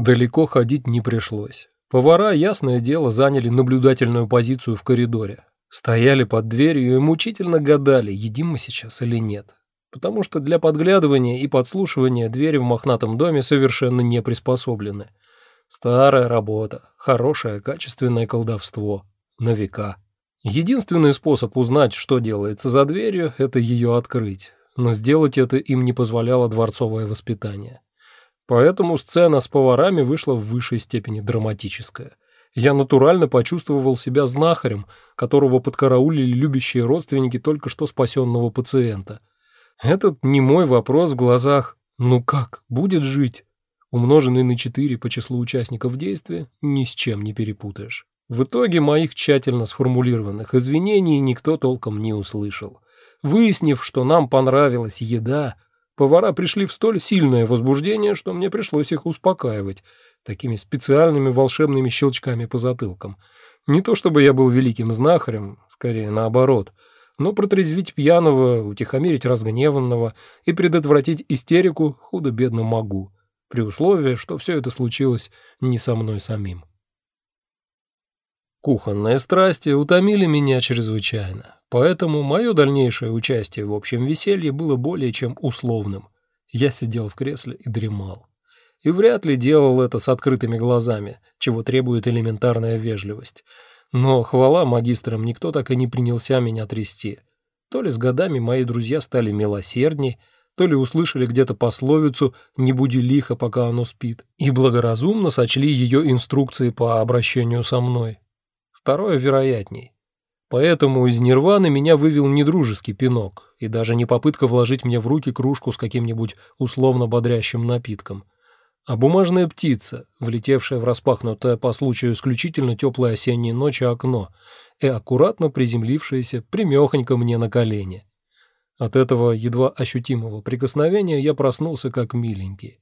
Далеко ходить не пришлось. Повара, ясное дело, заняли наблюдательную позицию в коридоре. Стояли под дверью и мучительно гадали, едим мы сейчас или нет. Потому что для подглядывания и подслушивания двери в мохнатом доме совершенно не приспособлены. Старая работа, хорошее качественное колдовство. На века. Единственный способ узнать, что делается за дверью, это ее открыть. Но сделать это им не позволяло дворцовое воспитание. Поэтому сцена с поварами вышла в высшей степени драматическая. Я натурально почувствовал себя знахарем, которого подкараулили любящие родственники только что спасенного пациента. Этот не мой вопрос в глазах «ну как, будет жить?» умноженный на 4 по числу участников действия, ни с чем не перепутаешь. В итоге моих тщательно сформулированных извинений никто толком не услышал. Выяснив, что нам понравилась еда, повара пришли в столь сильное возбуждение, что мне пришлось их успокаивать такими специальными волшебными щелчками по затылкам. Не то чтобы я был великим знахарем, скорее наоборот, но протрезвить пьяного, утихомирить разгневанного и предотвратить истерику худо-бедно могу при условии, что все это случилось не со мной самим. Кухонные страсти утомили меня чрезвычайно, поэтому мое дальнейшее участие в общем веселье было более чем условным. Я сидел в кресле и дремал. И вряд ли делал это с открытыми глазами, чего требует элементарная вежливость. Но, хвала магистрам, никто так и не принялся меня трясти. То ли с годами мои друзья стали милосердней, то ли услышали где-то пословицу «не буди лихо, пока оно спит», и благоразумно сочли ее инструкции по обращению со мной. Второе вероятней. Поэтому из нирваны меня вывел не дружеский пинок и даже не попытка вложить мне в руки кружку с каким-нибудь условно бодрящим напитком, а бумажная птица, влетевшая в распахнутое по случаю исключительно теплой осенней ночи окно и аккуратно приземлившаяся примехонько мне на колени. От этого едва ощутимого прикосновения я проснулся как миленький.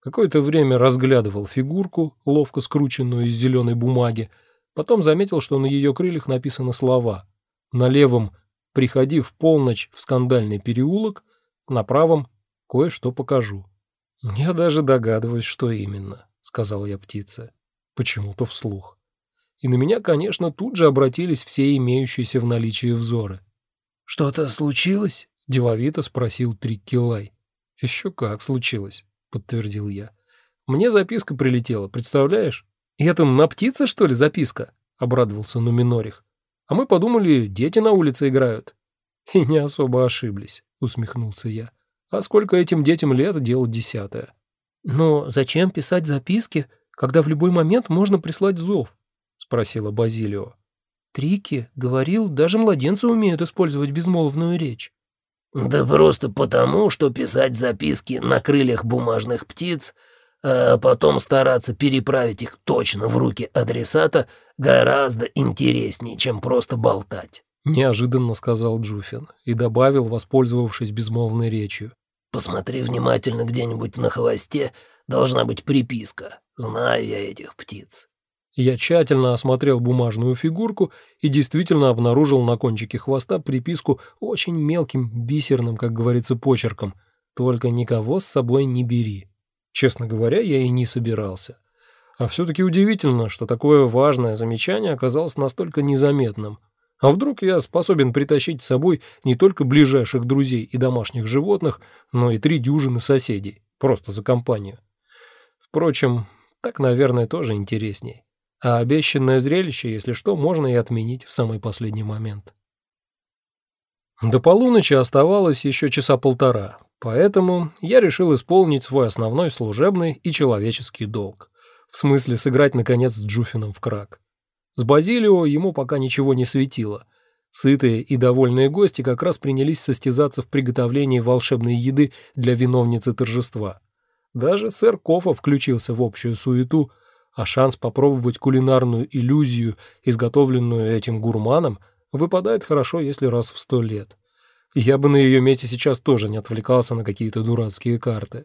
Какое-то время разглядывал фигурку, ловко скрученную из зеленой бумаги, потом заметил, что на ее крыльях написаны слова. На левом «Приходи в полночь в скандальный переулок», на правом «Кое-что покажу». «Я даже догадываюсь, что именно», — сказал я птице, почему-то вслух. И на меня, конечно, тут же обратились все имеющиеся в наличии взоры. «Что-то случилось?» — деловито спросил Триккилай. «Еще как случилось», — подтвердил я. «Мне записка прилетела, представляешь?» «И это на птице, что ли, записка?» — обрадовался Нуминорих. «А мы подумали, дети на улице играют». «И не особо ошиблись», — усмехнулся я. «А сколько этим детям лет, дело десятое». «Но зачем писать записки, когда в любой момент можно прислать зов?» — спросила Базилио. Трики говорил, даже младенцы умеют использовать безмолвную речь. Да просто потому, что писать записки на крыльях бумажных птиц, а потом стараться переправить их точно в руки адресата гораздо интереснее, чем просто болтать. Неожиданно сказал Джуфин и добавил, воспользовавшись безмолвной речью. «Посмотри внимательно где-нибудь на хвосте, должна быть приписка. Знаю я этих птиц». Я тщательно осмотрел бумажную фигурку и действительно обнаружил на кончике хвоста приписку очень мелким, бисерным, как говорится, почерком. Только никого с собой не бери. Честно говоря, я и не собирался. А все-таки удивительно, что такое важное замечание оказалось настолько незаметным. А вдруг я способен притащить с собой не только ближайших друзей и домашних животных, но и три дюжины соседей, просто за компанию. Впрочем, так, наверное, тоже интересней а обещанное зрелище, если что, можно и отменить в самый последний момент. До полуночи оставалось еще часа полтора, поэтому я решил исполнить свой основной служебный и человеческий долг. В смысле сыграть, наконец, с Джуфином в крак. С Базилио ему пока ничего не светило. Сытые и довольные гости как раз принялись состязаться в приготовлении волшебной еды для виновницы торжества. Даже сэр Кофа включился в общую суету – а шанс попробовать кулинарную иллюзию, изготовленную этим гурманом, выпадает хорошо, если раз в сто лет. Я бы на ее месте сейчас тоже не отвлекался на какие-то дурацкие карты.